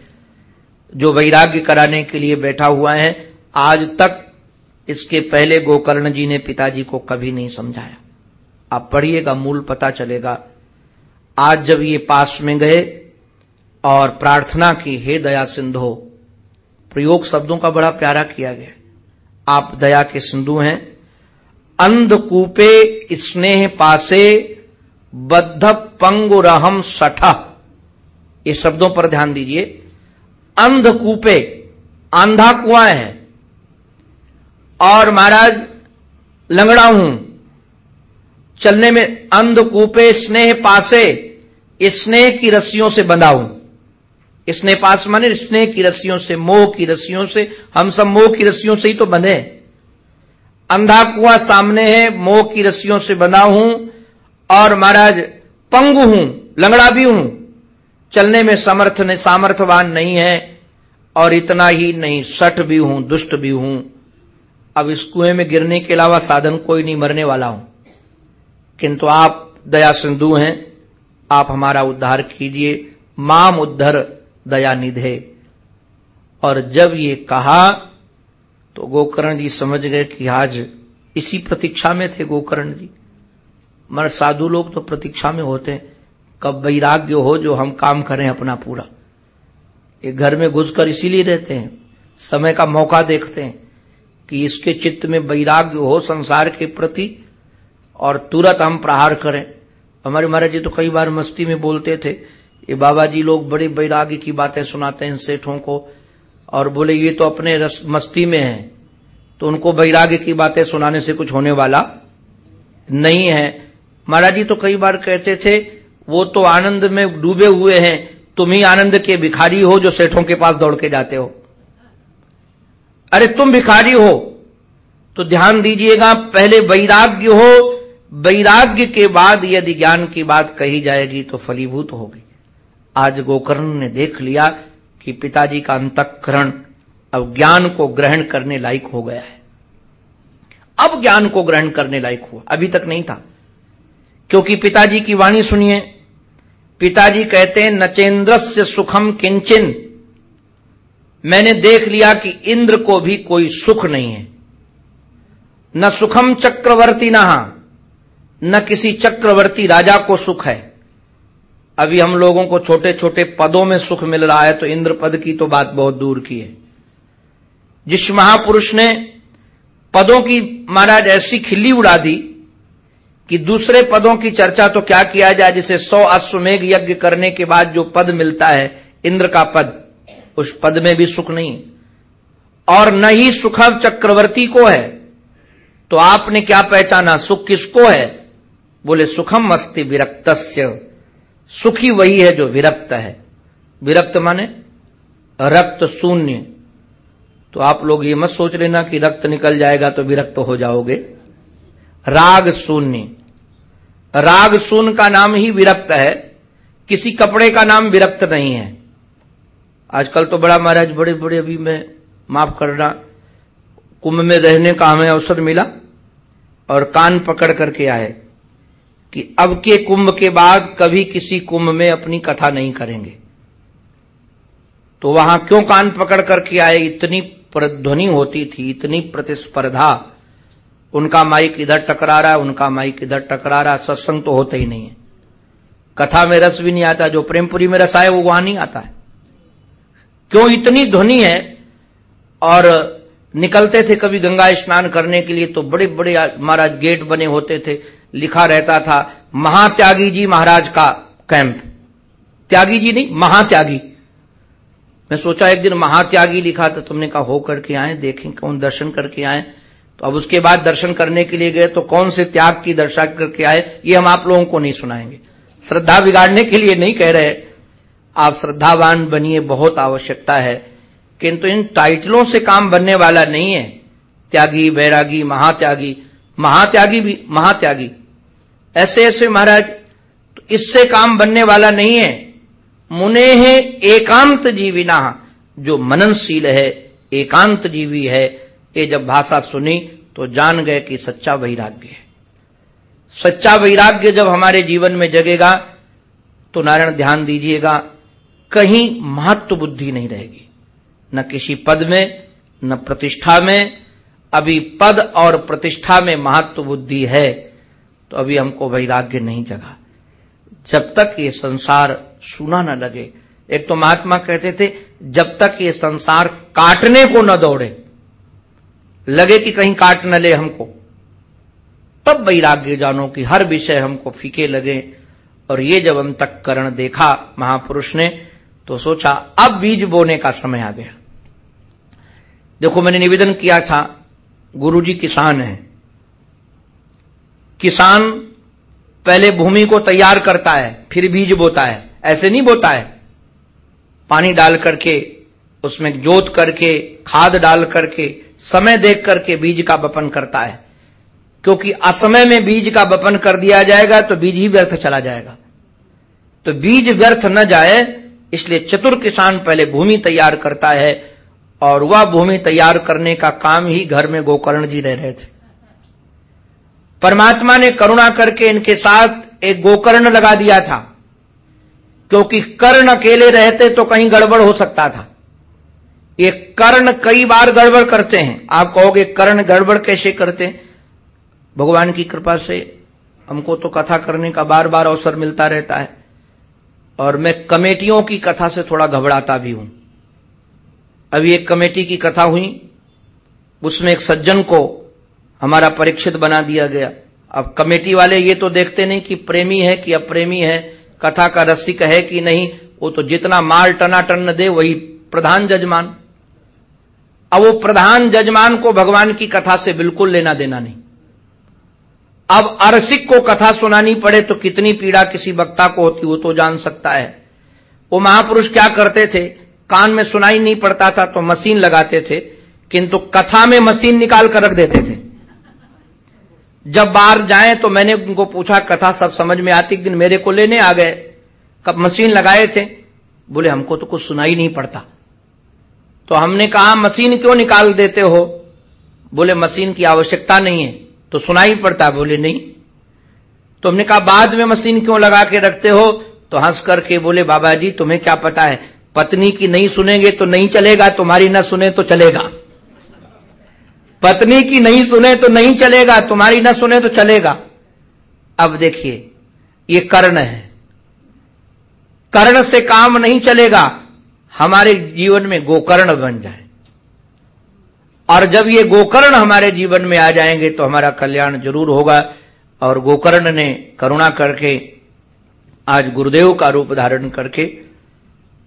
जो वैराग्य कराने के लिए बैठा हुआ है। आज तक इसके पहले गोकर्ण जी ने पिताजी को कभी नहीं समझाया। आप पढ़िएगा, मूल पता चलेगा। आज जब ये पास में गए और प्रार्थना की, हे दया सिंधु, प्रयोग शब्दों का बड़ा प्यारा किया गया। आप दया के सिंधु हैं। अंधकूपे स्नेह पासे बद्ध पंगुरहम सठ। ये शब्दों पर ध्यान दीजिए। अंधकूपे आंधा कुआँ है। और महाराज, लंगड़ा हूँ। चलने में अंधकूपे स्नेह पासे स्नेह की रस्सियों से बंधा हूँ। स्नेह पास माने स्नेह की रस्सियों से, मोह की रस्सियों से, हम सब मोह की रस्सियों से ही तो बंधे अंधा कुआ सामने है, मोह की रस्सियों से बंधा हूँ और महाराज, पंगु हूँ, लंगड़ा भी हूँ। चलने में समर्थ सामर्थ्यवान नहीं है और इतना ही नहीं, सठ भी हूँ, दुष्ट भी हूँ। अब इस कुएँ में गिरने के अलावा साधन कोई नहीं, मरने वाला हूँ। किंतु आप दया सिंधु हैं, आप हमारा उद्धार कीजिए। माम उद्धर दया निधे। और जब ये कहा तो गोकर्ण जी समझ गए कि आज इसी प्रतीक्षा में थे गोकर्ण जी। मगर साधु लोग तो प्रतीक्षा में होते हैं। कब वैराग्य हो जो हम काम करें अपना पूरा। ये घर में घुसकर इसीलिए रहते हैं। समय का मौका देखते हैं। कि इसके चित्त में वैराग्य हो संसार के प्रति और तुरंत हम प्रहार करें। हमारे महाराज जी तो कई बार मस्ती में बोलते थे, ये बाबा जी लोग बड़े वैराग्य की बातें सुनाते हैं सेठों को और बोले, ये तो अपने रस, मस्ती में है तो उनको वैराग्य की बातें सुनाने से कुछ होने वाला नहीं है। महाराज जी तो कई बार कहते थे, वो तो आनंद में डूबे हुए हैं, तुम ही आनंद के भिखारी हो जो सेठों के पास दौड़ के जाते हो। अरे तुम भिखारी हो तो ध्यान दीजिएगा, पहले वैराग्य हो, वैराग्य के बाद यदि ज्ञान की बात कही जाएगी तो फलीभूत होगी आज गोकर्ण ने देख लिया कि पिताजी का अंतकरण अब ज्ञान को ग्रहण करने लायक हो गया है। अब ज्ञान को ग्रहण करने लायक हुआ, अभी तक नहीं था। क्योंकि पिताजी की वाणी सुनिए, पिताजी कहते हैं नचेंद्र से सुखम किंचन। मैंने देख लिया कि इंद्र को भी कोई सुख नहीं है। न सुखम चक्रवर्ती नहा न किसी चक्रवर्ती राजा को सुख है। अभी हम लोगों को छोटे छोटे पदों में सुख मिल रहा है तो इंद्र पद की तो बात बहुत दूर की है। जिस महापुरुष ने पदों की महाराज ऐसी खिल्ली उड़ा दी कि दूसरे पदों की चर्चा तो क्या किया जाए, जिसे सौ अश्वमेघ यज्ञ करने के बाद जो पद मिलता है, इंद्र का पद। उस पद में भी सुख नहीं। और न ही सुख चक्रवर्ती को है। तो आपने क्या पहचाना? सुख किसको है? बोले, सुखम अस्ति विरक्त सुखी वही है जो विरक्त है। विरक्त माने रक्त शून्य। तो आप लोग ये मत सोच लेना कि रक्त निकल जाएगा तो विरक्त हो जाओगे। राग शून्य। राग शून्य का नाम ही विरक्त है। किसी कपड़े का नाम विरक्त नहीं है। आजकल तो बड़ा महाराज बड़े बड़े अभी मैं माफ़ करना, कुंभ में रहने का हमें अवसर मिला और कान पकड़ करके आए कि अब के कुंभ के बाद कभी किसी कुंभ में अपनी कथा नहीं करेंगे। तो वहाँ क्यों कान पकड़ करके आए? इतनी प्रध्वनि होती थी, इतनी प्रतिस्पर्धा। उनका माइक इधर टकरा रहा है उनका माइक इधर टकरा रहा, सत्संग तो होता ही नहीं है। कथा में रस भी नहीं आता, जो प्रेमपुरी में रस आए, वो वहाँ नहीं आता है। क्यों इतनी ध्वनि है? और निकलते थे कभी गंगा स्नान करने के लिए तो बड़े बड़े महाराज गेट बने होते थे, लिखा रहता था, महात्यागी जी महाराज का कैंप। त्यागी जी नहीं, महात्यागी। मैं सोचा एक दिन महात्यागी लिखा तो तुमने कहा, हो करके आए, देखें कौन दर्शन करके आए। तो अब उसके बाद दर्शन करने के लिए गए तो कौन से त्याग की दर्शा करके आए, ये हम आप लोगों को नहीं सुनाएँगे। श्रद्धा बिगाड़ने के लिए नहीं कह रहे आप श्रद्धावान बनिए, बहुत आवश्यकता है। किंतु इन टाइटलों से काम बनने वाला नहीं है। त्यागी बैरागी महात्यागी महात्यागी भी, महात्यागी। ऐसे ऐसे महाराज तो इससे काम बनने वाला नहीं है। मुने है एकांत जीविना जो मननशील है, एकांत जीवी है। ये जब भाषा सुनी तो जान गए कि सच्चा वैराग्य है। सच्चा वैराग्य जब हमारे जीवन में जगेगा तो नारायण ध्यान दीजिएगा कहीं महत्व बुद्धि नहीं रहेगी। न किसी पद में, न प्रतिष्ठा में। अभी पद और प्रतिष्ठा में महत्व बुद्धि है तो अभी हमको वैराग्य नहीं जगा। जब तक ये संसार सुना न लगे। एक तो महात्मा कहते थे, जब तक ये संसार काटने को न दौड़े, लगे कि कहीं काट न ले हमको। तब वैराग्य जानो कि हर विषय हमको फीके लगे। और ये जब अंतकरण देखा, महापुरुष ने तो सोचा, अब बीज बोने का समय आ गया। देखो, मैंने निवेदन किया था, गुरुजी किसान है। किसान पहले भूमि को तैयार करता है, फिर बीज बोता है। ऐसे नहीं बोता है। पानी डाल करके, उसमें जोत करके, खाद डाल करके, समय देख करके बीज का बपन करता है। क्योंकि असमय में बीज का बपन कर दिया जाएगा तो बीज ही व्यर्थ चला जाएगा। तो बीज व्यर्थ न जाए इसलिए चतुर किसान पहले भूमि तैयार करता है और वह भूमि तैयार करने का काम ही घर में गोकर्ण जी रह रहे थे। परमात्मा ने करुणा करके इनके साथ एक गोकर्ण लगा दिया था। क्योंकि कर्ण अकेले रहते तो कहीं गड़बड़ हो सकता था। ये कर्ण कई बार गड़बड़ करते हैं। आप कहोगे, कर्ण गड़बड़ कैसे करते भगवान की कृपा से हमको तो कथा करने का बार बार अवसर मिलता रहता है। और मैं कमेटियों की कथा से थोड़ा घबराता भी हूँ। अभी एक कमेटी की कथा हुई, उसमें एक सज्जन को हमारा परीक्षित बना दिया गया। अब कमेटी वाले ये तो देखते नहीं कि प्रेमी है कि अप्रेमी है, कथा का रसिक है कि नहीं, वो तो जितना माल टना टन दे, वही प्रधान जजमान। अब वो प्रधान जजमान को भगवान की कथा से बिल्कुल लेना देना नहीं। अब अरसिक को कथा सुनानी पड़े तो कितनी पीड़ा किसी वक्ता को होती, वो तो जान सकता है। वो महापुरुष क्या करते थे? कान में सुनाई नहीं पड़ता था तो मशीन लगाते थे, किंतु कथा में मशीन निकाल कर रख देते थे। जब बाहर जाए तो मैंने उनको पूछा, कथा सब समझ में आती? दिन मेरे को लेने आ गए। कब मशीन लगाए थे? बोले, हमको तो कुछ सुनाई नहीं पड़ता। तो हमने कहा, मशीन क्यों निकाल देते हो? बोले, मशीन की आवश्यकता नहीं है। तो सुनाई पड़ता बोले, नहीं। तो हमने कहा, बाद में मशीन क्यों लगा के रखते हो? तो हंस करके बोले, बाबा जी, तुम्हें क्या पता है? पत्नी की नहीं सुनेंगे तो नहीं चलेगा, तुम्हारी न सुने तो चलेगा। पत्नी की नहीं सुने तो नहीं चलेगा, तुम्हारी ना सुने तो चलेगा। अब देखिए, ये कर्ण है। कर्ण से काम नहीं चलेगा, हमारे जीवन में गोकर्ण बन जाए। और जब ये गोकर्ण हमारे जीवन में आ जाएँगे तो हमारा कल्याण ज़रूर होगा। और गोकर्ण ने करुणा करके, आज गुरुदेव का रूप धारण करके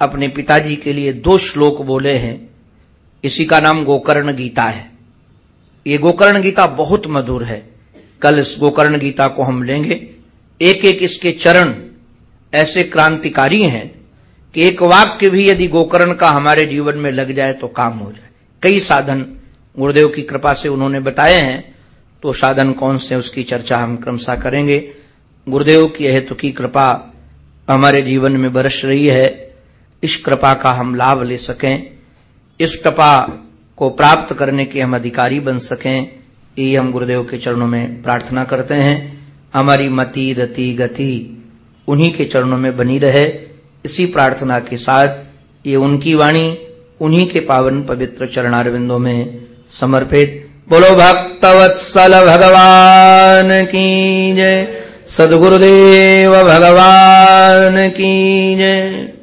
अपने पिताजी के लिए दो श्लोक बोले हैं। इसी का नाम गोकर्ण गीता है। ये गोकर्ण गीता बहुत मधुर है। कल इस गोकर्ण गीता को हम लेंगे। एक एक इसके चरण ऐसे क्रांतिकारी हैं कि एक वाक्य भी यदि गोकर्ण का हमारे जीवन में लग जाए तो काम हो जाए। कई साधन गुरुदेव की कृपा से उन्होंने बताए हैं तो साधन कौन से उसकी चर्चा हम क्रमशः करेंगे। गुरुदेव की हेतु की कृपा हमारे जीवन में बरस रही है। इस कृपा का हम लाभ ले सकें। इस कृपा को प्राप्त करने के हम अधिकारी बन सकें। ये हम गुरुदेव के चरणों में प्रार्थना करते हैं। हमारी मति, रति, गति उन्हीं के चरणों में बनी रहे। इसी प्रार्थना के साथ ये उनकी वाणी उन्हीं के पावन पवित्र चरणारविंदों में समर्पित। बोलो भक्तवत्सल भगवान की जय। सदगुरुदेव भगवान की जय।